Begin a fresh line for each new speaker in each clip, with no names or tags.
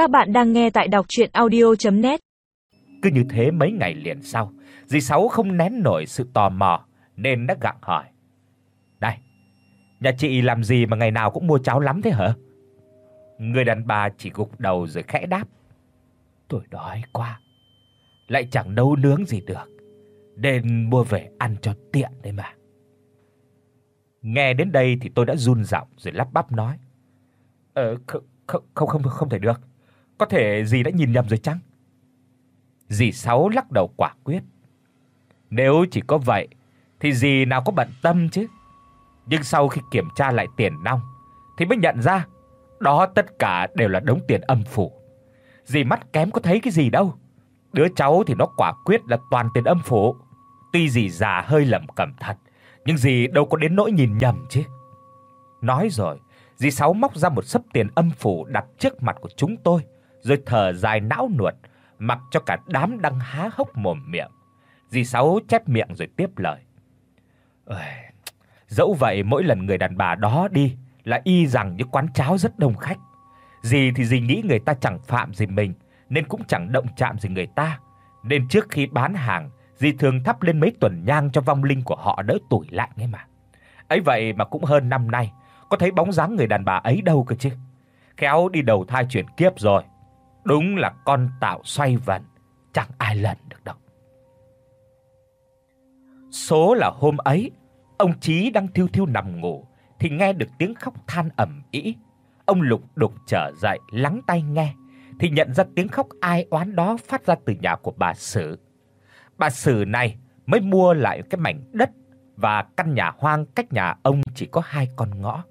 Các bạn đang nghe tại đọc audio net
Cứ như thế mấy ngày liền sau, dì Sáu không nén nổi sự tò mò nên đã gặng hỏi. "Này, nhà chị làm gì mà ngày nào cũng mua cháo lắm thế hả?" Người đàn bà chỉ gục đầu rồi khẽ đáp. "Tôi đói quá, lại chẳng nấu nướng gì được, nên mua về ăn cho tiện đấy mà." Nghe đến đây thì tôi đã run giọng rồi lắp bắp nói: "Ờ không không không không thể được. Có thể dì đã nhìn nhầm rồi chăng?" Dì Sáu lắc đầu quả quyết. Nếu chỉ có vậy thì dì nào có bận tâm chứ. Nhưng sau khi kiểm tra lại tiền nong thì mới nhận ra đó tất cả đều là đống tiền âm phủ. Dì mắt kém có thấy cái gì đâu. Đứa cháu thì nó quả quyết là toàn tiền âm phủ. Tuy dì già hơi lẩm cẩm thật, nhưng dì đâu có đến nỗi nhìn nhầm chứ. Nói rồi, dì Sáu móc ra một sấp tiền âm phủ đặt trước mặt của chúng tôi, rồi thở dài não nuột, mặc cho cả đám đang há hốc mồm miệng. Dì Sáu chép miệng rồi tiếp lời. Ôi, dẫu vậy mỗi lần người đàn bà đó đi là y rằng những quán cháo rất đông khách. Dì thì dì nghĩ người ta chẳng phạm gì mình nên cũng chẳng động chạm gì người ta. Nên trước khi bán hàng, dì thường thắp lên mấy tuần nhang cho vong linh của họ đỡ tủi lạnh ấy mà. Ấy vậy mà cũng hơn năm nay, có thấy bóng dáng người đàn bà ấy đâu cơ chứ. Khéo đi đầu thai chuyển kiếp rồi. Đúng là con tạo xoay vần, chẳng ai lần được đâu. Số là hôm ấy, ông Chí đang thiêu thiêu nằm ngủ thì nghe được tiếng khóc than ầm ĩ. Ông lục đục trở dậy lắng tai nghe thì nhận ra tiếng khóc ai oán đó phát ra từ nhà của bà Sử. Bà Sử này mới mua lại cái mảnh đất và căn nhà hoang cách nhà ông chỉ có hai con ngõ.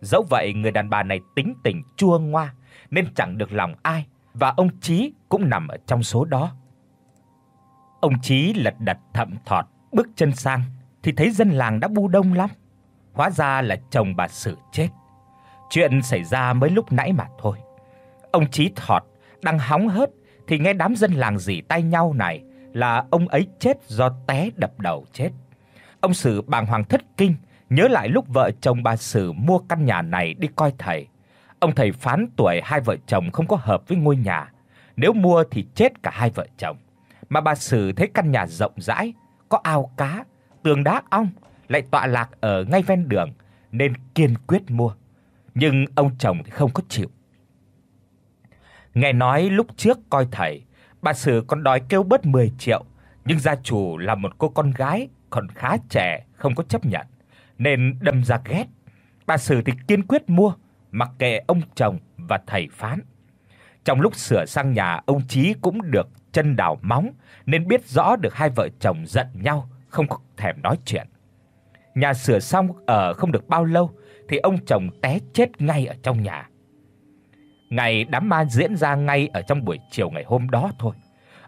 Dẫu vậy người đàn bà này tính tình chua ngoa nên chẳng được lòng ai và ông Chí cũng nằm ở trong số đó. Ông Chí lật đật thậm thọt bước chân sang thì thấy dân làng đã bu đông lắm. Hóa ra là chồng bà Sử chết. Chuyện xảy ra mới lúc nãy mà thôi. Ông Chí thọt đang hóng hớt thì nghe đám dân làng rỉ tay nhau này là ông ấy chết do té đập đầu chết. Ông Sử bàng hoàng thất kinh, nhớ lại lúc vợ chồng bà Sử mua căn nhà này đi coi thầy. Ông thầy phán tuổi hai vợ chồng không có hợp với ngôi nhà, nếu mua thì chết cả hai vợ chồng. Mà bà Sử thấy căn nhà rộng rãi, có ao cá, tường đá ong, lại tọa lạc ở ngay ven đường nên kiên quyết mua. Nhưng ông chồng thì không có chịu. Nghe nói lúc trước coi thầy, bà Sử còn đòi kêu bớt 10 triệu, nhưng gia chủ là một cô con gái còn khá trẻ, không có chấp nhận nên đâm ra ghét. Bà Sử thì kiên quyết mua, mặc kệ ông chồng và thầy phán. Trong lúc sửa sang nhà, ông Chí cũng được chân đào móng nên biết rõ được hai vợ chồng giận nhau, không có thèm nói chuyện. Nhà sửa xong ở không được bao lâu thì ông chồng té chết ngay ở trong nhà. Ngày đám ma diễn ra ngay ở trong buổi chiều ngày hôm đó thôi.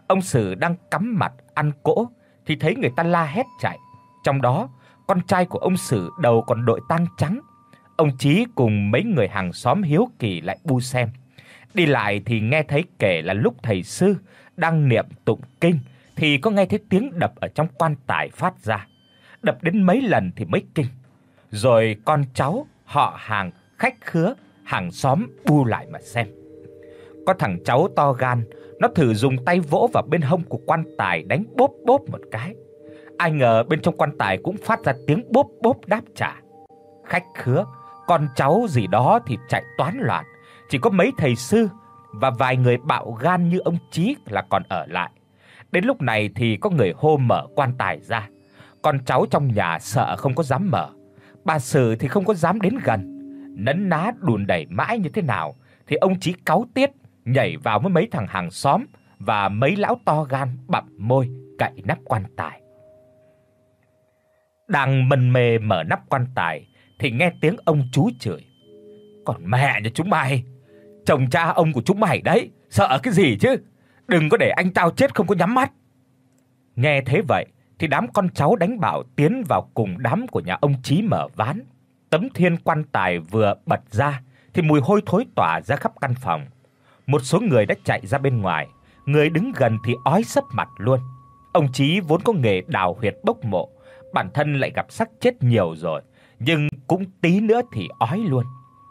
Ông Sử đang cắm mặt ăn cỗ thì thấy người ta la hét chạy. Trong đó, con trai của ông Sử đầu còn đội tang trắng. Ông Chí cùng mấy người hàng xóm hiếu kỳ lại bu xem. Đi lại thì nghe thấy kể là lúc thầy sư đang niệm tụng kinh thì có nghe thấy tiếng đập ở trong quan tài phát ra. Đập đến mấy lần thì mới kinh. Rồi con cháu, họ hàng, khách khứa, hàng xóm bu lại mà xem. Có thằng cháu to gan, nó thử dùng tay vỗ vào bên hông của quan tài đánh bốp bốp một cái. Ai ngờ bên trong quan tài cũng phát ra tiếng bốp bốp đáp trả. Khách khứa, con cháu gì đó thì chạy toán loạn, chỉ có mấy thầy sư và vài người bạo gan như ông Chí là còn ở lại. Đến lúc này thì có người hô mở quan tài ra. Con cháu trong nhà sợ không có dám mở. Bà Sử thì không có dám đến gần. Nấn ná đùn đẩy mãi như thế nào thì ông Chí cáu tiết nhảy vào với mấy thằng hàng xóm và mấy lão to gan bặm môi cạy nắp quan tài. Đang mân mê mở nắp quan tài thì nghe tiếng ông chú chửi. Còn mẹ nhà chúng mày, chồng cha ông của chúng mày đấy, sợ cái gì chứ? Đừng có để anh tao chết không có nhắm mắt. Nghe thế vậy thì đám con cháu đánh bạo tiến vào cùng đám của nhà ông Chí mở ván. Tấm thiên quan tài vừa bật ra thì mùi hôi thối tỏa ra khắp căn phòng. Một số người đã chạy ra bên ngoài, người đứng gần thì ói sấp mặt luôn. Ông Chí vốn có nghề đào huyệt bốc mộ, bản thân lại gặp xác chết nhiều rồi, nhưng cũng tí nữa thì ói luôn.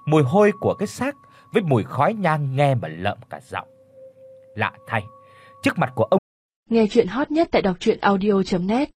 Mùi hôi của cái xác với mùi khói nhang nghe mà lợm cả giọng. Lạ thay, trước mặt của ông
Nghe truyện hot nhất tại doctruyenaudio.net